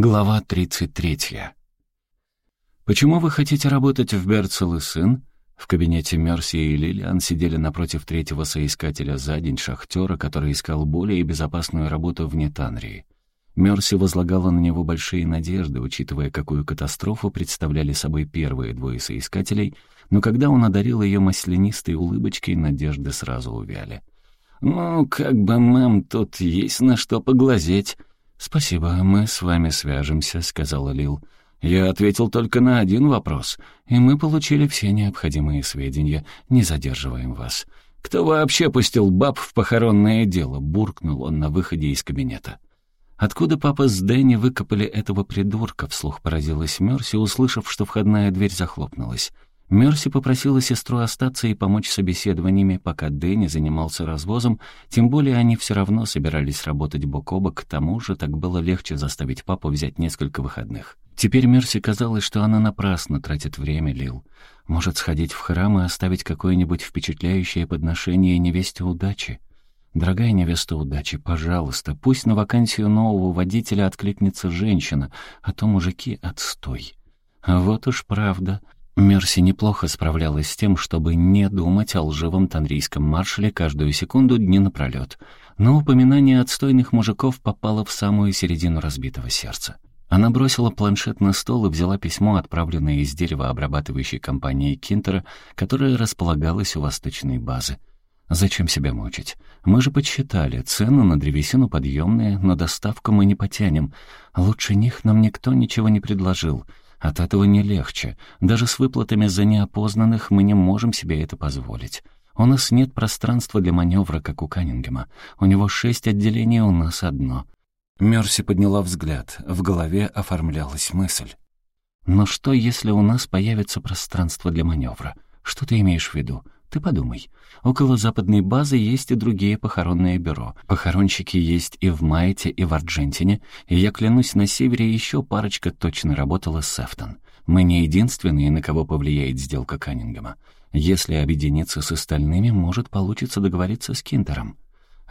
Глава 33. «Почему вы хотите работать в Берцел и сын?» В кабинете Мерси и Лилиан сидели напротив третьего соискателя за день шахтера, который искал более безопасную работу вне Танрии. Мерси возлагала на него большие надежды, учитывая, какую катастрофу представляли собой первые двое соискателей, но когда он одарил ее маслянистой улыбочкой, надежды сразу увяли. «Ну, как бы, мэм, тут есть на что поглазеть», «Спасибо, мы с вами свяжемся», — сказала Лил. «Я ответил только на один вопрос, и мы получили все необходимые сведения. Не задерживаем вас». «Кто вообще пустил баб в похоронное дело?» — буркнул он на выходе из кабинета. «Откуда папа с Дэнни выкопали этого придурка?» — вслух поразилась Мерси, услышав, что входная дверь захлопнулась. Мерси попросила сестру остаться и помочь собеседованиями, пока Дэнни занимался развозом, тем более они все равно собирались работать бок о бок, к тому же так было легче заставить папу взять несколько выходных. Теперь Мерси казалось, что она напрасно тратит время, Лил. Может сходить в храм и оставить какое-нибудь впечатляющее подношение невесте удачи? Дорогая невеста удачи, пожалуйста, пусть на вакансию нового водителя откликнется женщина, а то мужики отстой. Вот уж правда. Мерси неплохо справлялась с тем, чтобы не думать о лживом танрийском маршале каждую секунду дни напролет. Но упоминание отстойных мужиков попало в самую середину разбитого сердца. Она бросила планшет на стол и взяла письмо, отправленное из дерева обрабатывающей компании Кинтера, которое располагалось у восточной базы. Зачем себя мучить? Мы же подсчитали, цены на древесину подъемные, но доставку мы не потянем. Лучше них нам никто ничего не предложил — от этого не легче. Даже с выплатами за неопознанных мы не можем себе это позволить. У нас нет пространства для маневра, как у Каннингема. У него шесть отделений, у нас одно. Мерси подняла взгляд. В голове оформлялась мысль. Но что, если у нас появится пространство для маневра? Что ты имеешь в виду? Ты подумай. Около западной базы есть и другие похоронные бюро. Похоронщики есть и в Майте, и в Арджентине, и я клянусь, на севере еще парочка точно работала с Сефтон. Мы не единственные, на кого повлияет сделка Каннингема. Если объединиться с остальными, может получиться договориться с Кинтером.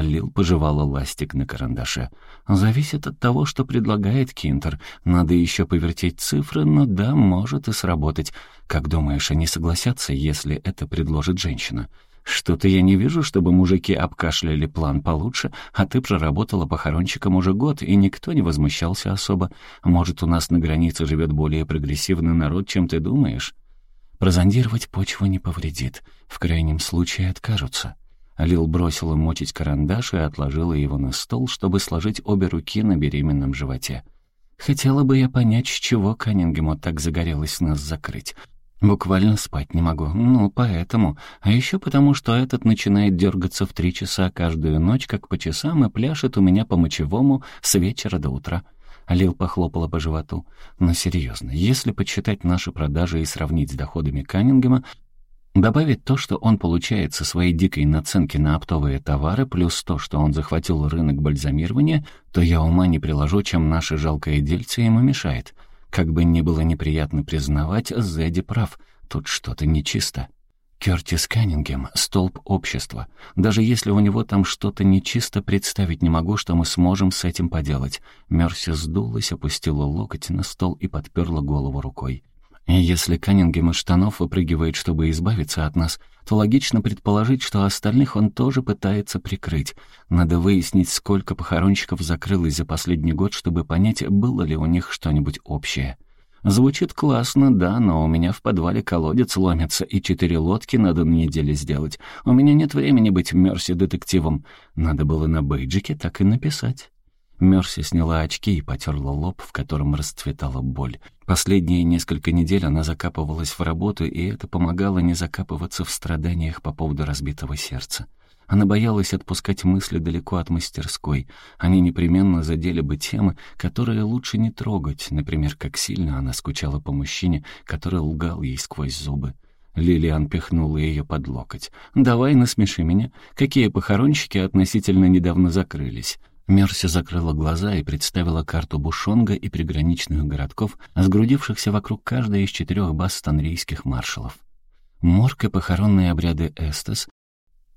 Лил пожевала ластик на карандаше. «Зависит от того, что предлагает Кинтер. Надо еще повертеть цифры, но да, может и сработать. Как думаешь, они согласятся, если это предложит женщина?» «Что-то я не вижу, чтобы мужики обкашляли план получше, а ты проработала похоронщиком уже год, и никто не возмущался особо. Может, у нас на границе живет более прогрессивный народ, чем ты думаешь?» «Прозондировать почву не повредит. В крайнем случае откажутся». Лил бросила мочить карандаш и отложила его на стол, чтобы сложить обе руки на беременном животе. «Хотела бы я понять, с чего Каннингему так загорелось нас закрыть. Буквально спать не могу. Ну, поэтому. А еще потому, что этот начинает дергаться в три часа каждую ночь, как по часам, и пляшет у меня по мочевому с вечера до утра». Лил похлопала по животу. «Но серьезно, если подсчитать наши продажи и сравнить с доходами Каннингема, Добавить то, что он получает со своей дикой наценки на оптовые товары, плюс то, что он захватил рынок бальзамирования, то я ума не приложу, чем наше жалкое дельце ему мешает. Как бы ни было неприятно признавать, Зэдди прав, тут что-то нечисто. Кертис Каннингем — столб общества. Даже если у него там что-то нечисто, представить не могу, что мы сможем с этим поделать. Мерси сдулась, опустила локоть на стол и подперла голову рукой. И если Каннингем из штанов выпрыгивает, чтобы избавиться от нас, то логично предположить, что остальных он тоже пытается прикрыть. Надо выяснить, сколько похоронщиков закрылось за последний год, чтобы понять, было ли у них что-нибудь общее. Звучит классно, да, но у меня в подвале колодец ломится, и четыре лодки надо на неделе сделать. У меня нет времени быть Мерси-детективом. Надо было на бейджике так и написать. Мерси сняла очки и потерла лоб, в котором расцветала боль. Последние несколько недель она закапывалась в работу, и это помогало не закапываться в страданиях по поводу разбитого сердца. Она боялась отпускать мысли далеко от мастерской. Они непременно задели бы темы, которые лучше не трогать, например, как сильно она скучала по мужчине, который лгал ей сквозь зубы. Лилиан пихнула ее под локоть. «Давай насмеши меня. Какие похоронщики относительно недавно закрылись?» Мерси закрыла глаза и представила карту Бушонга и приграничных городков, сгрудившихся вокруг каждой из четырех баз станрийских маршалов. Морг и похоронные обряды Эстес,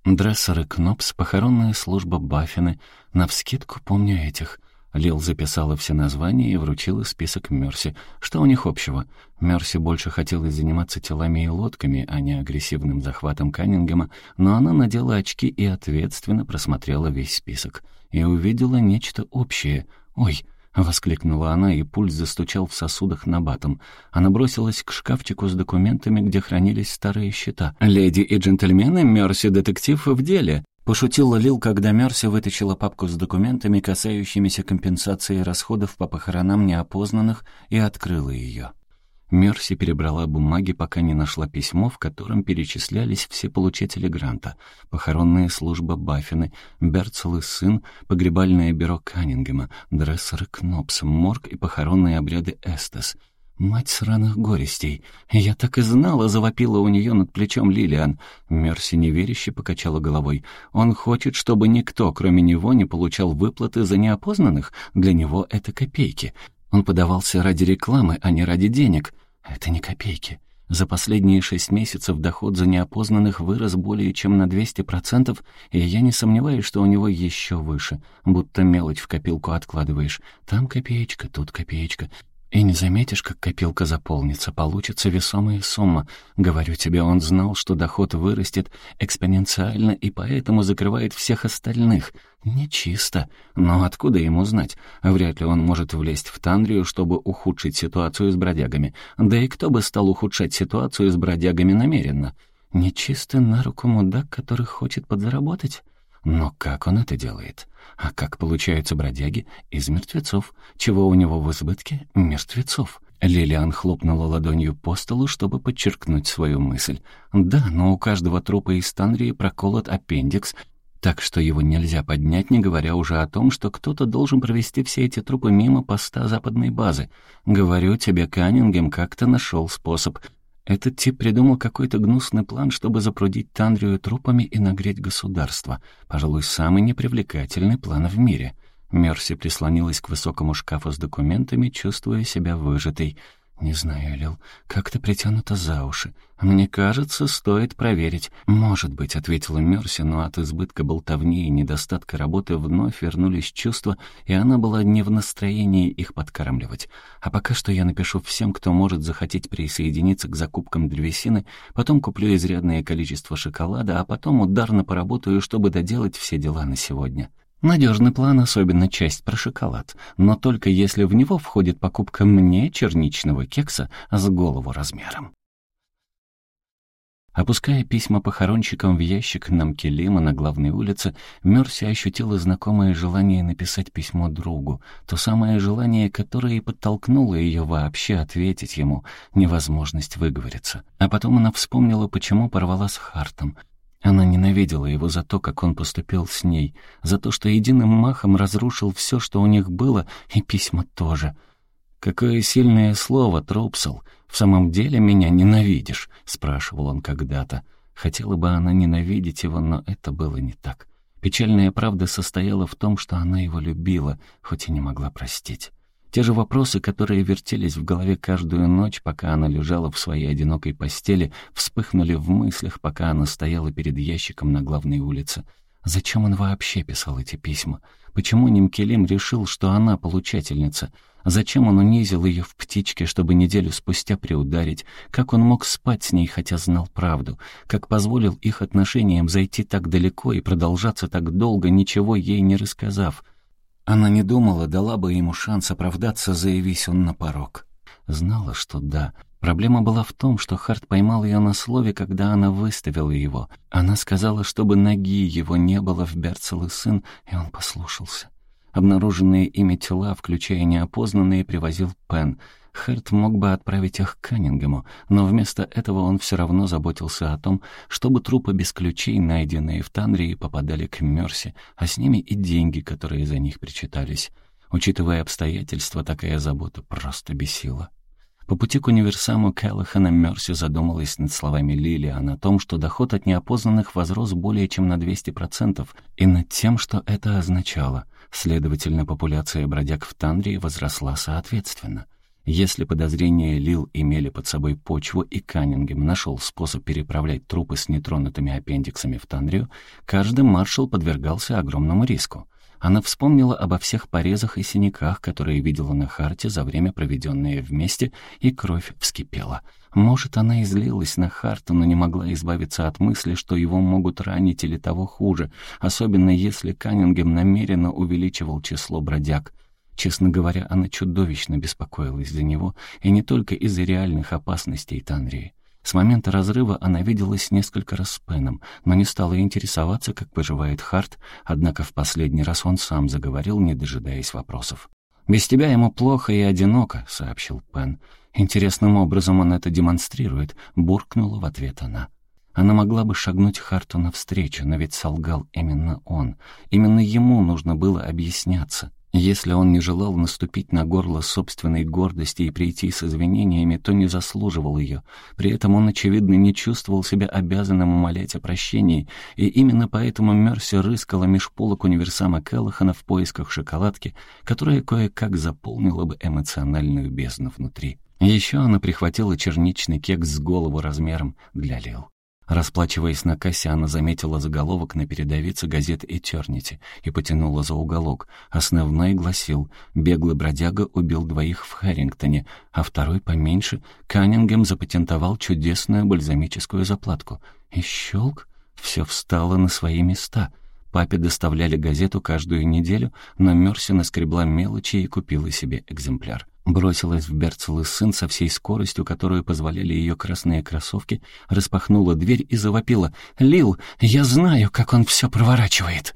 Дрессеры Кнопс, похоронная служба Баффины. Навскидку помню этих. Лил записала все названия и вручила список Мерси. Что у них общего? Мерси больше хотела заниматься телами и лодками, а не агрессивным захватом Каннингема, но она надела очки и ответственно просмотрела весь список. И увидела нечто общее. «Ой!» — воскликнула она, и пульс застучал в сосудах на батом. Она бросилась к шкафчику с документами, где хранились старые счета. «Леди и джентльмены, Мерси детектив в деле!» Пошутила Лил, когда Мерси вытащила папку с документами, касающимися компенсации расходов по похоронам неопознанных, и открыла ее. Мерси перебрала бумаги, пока не нашла письмо, в котором перечислялись все получатели гранта. Похоронная служба Баффины, Берцел и сын, погребальное бюро Каннингема, дрессеры Кнопс, морг и похоронные обряды Эстес — «Мать сраных горестей! Я так и знала!» — завопила у нее над плечом Лилиан. Мерси неверяще покачала головой. «Он хочет, чтобы никто, кроме него, не получал выплаты за неопознанных? Для него это копейки. Он подавался ради рекламы, а не ради денег. Это не копейки. За последние шесть месяцев доход за неопознанных вырос более чем на 200%, и я не сомневаюсь, что у него еще выше, будто мелочь в копилку откладываешь. Там копеечка, тут копеечка. И не заметишь, как копилка заполнится, получится весомая сумма. Говорю тебе, он знал, что доход вырастет экспоненциально и поэтому закрывает всех остальных. Нечисто. Но откуда ему знать? Вряд ли он может влезть в Тандрию, чтобы ухудшить ситуацию с бродягами. Да и кто бы стал ухудшать ситуацию с бродягами намеренно? Нечисто на руку мудак, который хочет подзаработать? Но как он это делает? А как получаются бродяги из мертвецов? Чего у него в избытке? Мертвецов. Лилиан хлопнула ладонью по столу, чтобы подчеркнуть свою мысль. Да, но у каждого трупа из Танрии проколот аппендикс, так что его нельзя поднять, не говоря уже о том, что кто-то должен провести все эти трупы мимо поста западной базы. Говорю тебе, Каннингем как-то нашел способ. Этот тип придумал какой-то гнусный план, чтобы запрудить Тандрию трупами и нагреть государство. Пожалуй, самый непривлекательный план в мире. Мерси прислонилась к высокому шкафу с документами, чувствуя себя выжатой. «Не знаю, Лил, как-то притянуто за уши. Мне кажется, стоит проверить». «Может быть», — ответила Мерси, но от избытка болтовни и недостатка работы вновь вернулись чувства, и она была не в настроении их подкармливать. А пока что я напишу всем, кто может захотеть присоединиться к закупкам древесины, потом куплю изрядное количество шоколада, а потом ударно поработаю, чтобы доделать все дела на сегодня. Надежный план, особенно часть про шоколад, но только если в него входит покупка мне черничного кекса с голову размером. Опуская письма похоронщикам в ящик на Мкелима на главной улице, Мерси ощутила знакомое желание написать письмо другу, то самое желание, которое и подтолкнуло ее вообще ответить ему, невозможность выговориться. А потом она вспомнила, почему порвала с Хартом, она ненавидела его за то, как он поступил с ней, за то, что единым махом разрушил все, что у них было, и письма тоже. «Какое сильное слово, Тропсел! В самом деле меня ненавидишь?» — спрашивал он когда-то. Хотела бы она ненавидеть его, но это было не так. Печальная правда состояла в том, что она его любила, хоть и не могла простить. Те же вопросы, которые вертелись в голове каждую ночь, пока она лежала в своей одинокой постели, вспыхнули в мыслях, пока она стояла перед ящиком на главной улице. Зачем он вообще писал эти письма? Почему Нимкелим решил, что она получательница? Зачем он унизил ее в птичке, чтобы неделю спустя приударить? Как он мог спать с ней, хотя знал правду? Как позволил их отношениям зайти так далеко и продолжаться так долго, ничего ей не рассказав? Она не думала, дала бы ему шанс оправдаться, заявись он на порог. Знала, что да. Проблема была в том, что Харт поймал ее на слове, когда она выставила его. Она сказала, чтобы ноги его не было в Берцел и сын, и он послушался. Обнаруженные ими тела, включая неопознанные, привозил Пен — Хэрт мог бы отправить их к Каннингему, но вместо этого он все равно заботился о том, чтобы трупы без ключей, найденные в Танрии, попадали к Мерси, а с ними и деньги, которые за них причитались. Учитывая обстоятельства, такая забота просто бесила. По пути к универсаму Келлахана Мерси задумалась над словами Лилиан о том, что доход от неопознанных возрос более чем на 200%, и над тем, что это означало. Следовательно, популяция бродяг в Танрии возросла соответственно. Если подозрения Лил имели под собой почву и Каннингем нашел способ переправлять трупы с нетронутыми аппендиксами в Танрию, каждый маршал подвергался огромному риску. Она вспомнила обо всех порезах и синяках, которые видела на Харте за время, проведенное вместе, и кровь вскипела. Может, она излилась на Харта, но не могла избавиться от мысли, что его могут ранить или того хуже, особенно если Каннингем намеренно увеличивал число бродяг. Честно говоря, она чудовищно беспокоилась за него, и не только из-за реальных опасностей Танрии. С момента разрыва она виделась несколько раз с Пеном, но не стала интересоваться, как поживает Харт, однако в последний раз он сам заговорил, не дожидаясь вопросов. «Без тебя ему плохо и одиноко», — сообщил Пен. «Интересным образом он это демонстрирует», — буркнула в ответ она. Она могла бы шагнуть Харту навстречу, но ведь солгал именно он. Именно ему нужно было объясняться. Если он не желал наступить на горло собственной гордости и прийти с извинениями, то не заслуживал ее. При этом он, очевидно, не чувствовал себя обязанным умолять о прощении, и именно поэтому Мерси рыскала меж полок универсама Келлахана в поисках шоколадки, которая кое-как заполнила бы эмоциональную бездну внутри. Еще она прихватила черничный кекс с голову размером для Лил. Расплачиваясь на кассе, она заметила заголовок на передовице газеты «Этернити» и потянула за уголок. Основной гласил «Беглый бродяга убил двоих в Хэрингтоне», а второй, поменьше, Каннингем запатентовал чудесную бальзамическую заплатку. И щелк, все встало на свои места. Папе доставляли газету каждую неделю, но Мерси наскребла мелочи и купила себе экземпляр. Бросилась в Берцел и сын со всей скоростью, которую позволяли ее красные кроссовки, распахнула дверь и завопила. «Лил, я знаю, как он все проворачивает!»